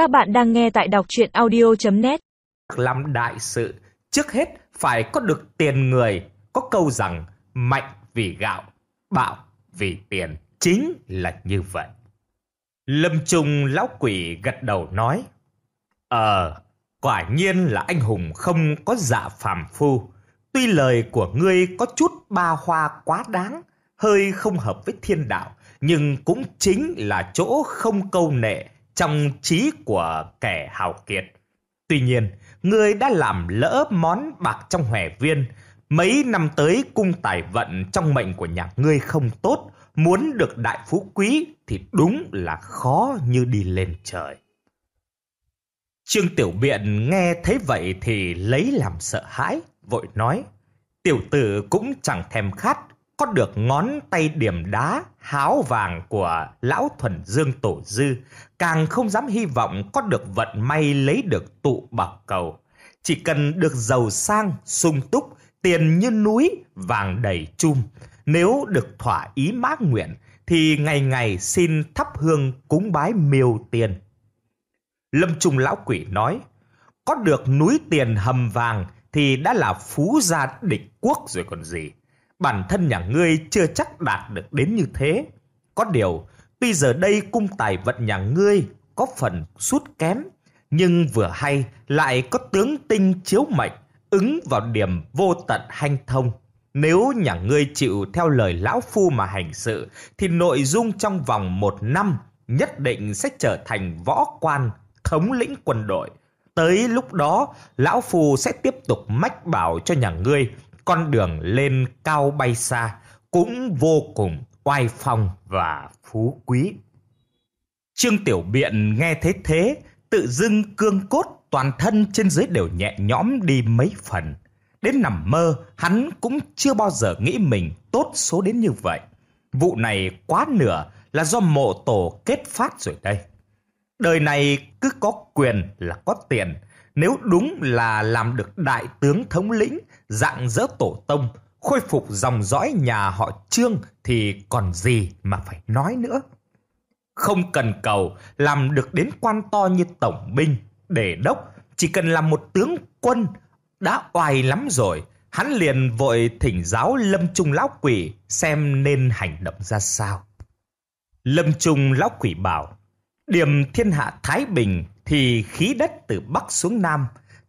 Các bạn đang nghe tại đọc chuyện audio.net Làm đại sự, trước hết phải có được tiền người. Có câu rằng mạnh vì gạo, bạo vì tiền. Chính là như vậy. Lâm Trung lão quỷ gật đầu nói. Ờ, quả nhiên là anh hùng không có dạ phàm phu. Tuy lời của ngươi có chút ba hoa quá đáng, hơi không hợp với thiên đạo, nhưng cũng chính là chỗ không câu nệ trong trí của kẻ hào kiệt. Tuy nhiên, ngươi đã làm lỡ món bạc trong hòe viên. Mấy năm tới cung tài vận trong mệnh của nhà ngươi không tốt, muốn được đại phú quý thì đúng là khó như đi lên trời. Trương Tiểu Biện nghe thấy vậy thì lấy làm sợ hãi, vội nói. Tiểu tử cũng chẳng thèm khát, có được ngón tay điểm đá háo vàng của lão thuần dương tổ dư, càng không dám hy vọng có được vận may lấy được tụ bạc cầu. Chỉ cần được giàu sang, sung túc, tiền như núi, vàng đầy chum. Nếu được thỏa ý mã nguyện, thì ngày ngày xin thắp hương cúng bái miêu tiền. Lâm Trung Lão Quỷ nói, có được núi tiền hầm vàng thì đã là phú gia địch quốc rồi còn gì. Bản thân nhà ngươi chưa chắc đạt được đến như thế. Có điều, tuy giờ đây cung tài vận nhà ngươi có phần sút kém, nhưng vừa hay lại có tướng tinh chiếu mệnh, ứng vào điểm vô tận hanh thông. Nếu nhà ngươi chịu theo lời lão phu mà hành sự, thì nội dung trong vòng một năm nhất định sẽ trở thành võ quan, thống lĩnh quân đội. Tới lúc đó, lão phu sẽ tiếp tục mách bảo cho nhà ngươi con đường lên cao bay xa, cũng vô cùng oai phong và phú quý. Trương Tiểu Biện nghe thấy thế, tự dưng cương cốt toàn thân trên dưới đều nhẹ nhõm đi mấy phần. Đến nằm mơ, hắn cũng chưa bao giờ nghĩ mình tốt số đến như vậy. Vụ này quá nửa là do mộ tổ kết phát rồi đây. Đời này cứ có quyền là có tiền. Nếu đúng là làm được đại tướng thống lĩnh, dạng dỡ tổ tông, khôi phục dòng dõi nhà họ Trương thì còn gì mà phải nói nữa. Không cần cầu làm được đến quan to như tổng binh, đề đốc, chỉ cần làm một tướng quân đã oai lắm rồi. Hắn liền vội thỉnh giáo Lâm Trung Lão Quỷ xem nên hành động ra sao. Lâm Trung Lão Quỷ bảo, điểm thiên hạ Thái Bình thì khí đất từ Bắc xuống Nam,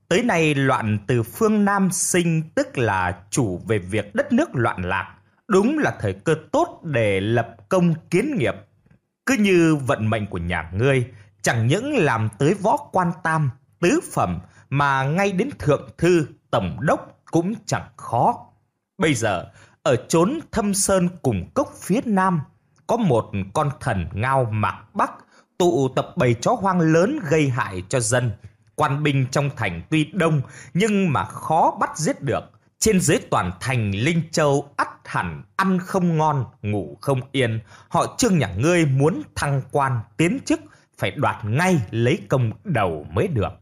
tới nay loạn từ phương Nam sinh tức là chủ về việc đất nước loạn lạc, đúng là thời cơ tốt để lập công kiến nghiệp. Cứ như vận mệnh của nhà ngươi, chẳng những làm tới võ quan tam, tứ phẩm, mà ngay đến thượng thư, tổng đốc cũng chẳng khó. Bây giờ, ở chốn thâm sơn cùng cốc phía nam, có một con thần ngao mạc bắc tụ tập bầy chó hoang lớn gây hại cho dân. Quan binh trong thành tuy đông nhưng mà khó bắt giết được. Trên dưới toàn thành Linh Châu ắt hẳn ăn không ngon, ngủ không yên. Họ trương nhà ngươi muốn thăng quan, tiến chức, phải đoạt ngay lấy công đầu mới được.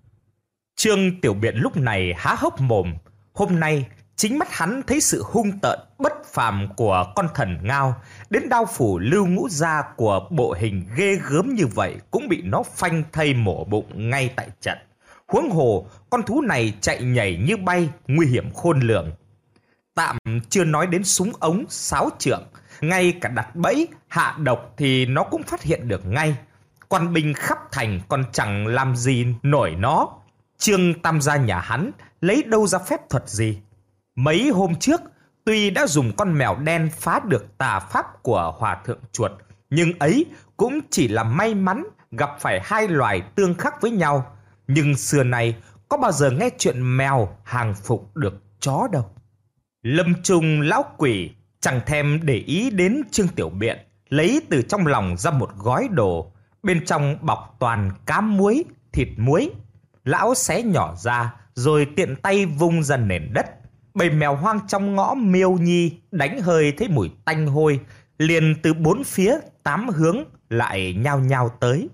Trương Tiểu Biện lúc này há hốc mồm. Hôm nay, chính mắt hắn thấy sự hung tợn bất phàm của con thần ngao. Đến đao phủ lưu ngũ gia của bộ hình ghê gớm như vậy cũng bị nó phanh thây mổ bụng ngay tại trận. Huống hồ, con thú này chạy nhảy như bay, nguy hiểm khôn lường. Tạm chưa nói đến súng ống, sáo trượng, ngay cả đặt bẫy, hạ độc thì nó cũng phát hiện được ngay. Quan binh khắp thành còn chẳng làm gì nổi nó. Trương Tam gia nhà hắn lấy đâu ra phép thuật gì? Mấy hôm trước, tuy đã dùng con mèo đen phá được tà pháp của hòa thượng chuột, nhưng ấy cũng chỉ là may mắn gặp phải hai loài tương khắc với nhau. Nhưng xưa này có bao giờ nghe chuyện mèo hàng phục được chó đâu. Lâm Trung lão quỷ chẳng thèm để ý đến Trương Tiểu Biện, lấy từ trong lòng ra một gói đồ, bên trong bọc toàn cám muối, thịt muối. Lão xé nhỏ ra rồi tiện tay vung ra nền đất. Bầy mèo hoang trong ngõ miêu nhi đánh hơi thấy mùi tanh hôi, liền từ bốn phía tám hướng lại nhao nhao tới.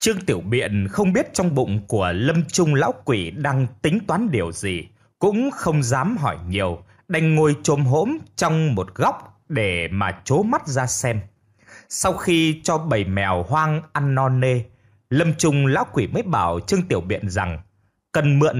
Trương Tiểu Biện không biết trong bụng của Lâm Trung lão quỷ đang tính toán điều gì, cũng không dám hỏi nhiều, đành ngồi trồm hỗm trong một góc để mà chố mắt ra xem. Sau khi cho bầy mèo hoang ăn non nê, Lâm Trung lão quỷ mới bảo Trương Tiểu Biện rằng cần mượn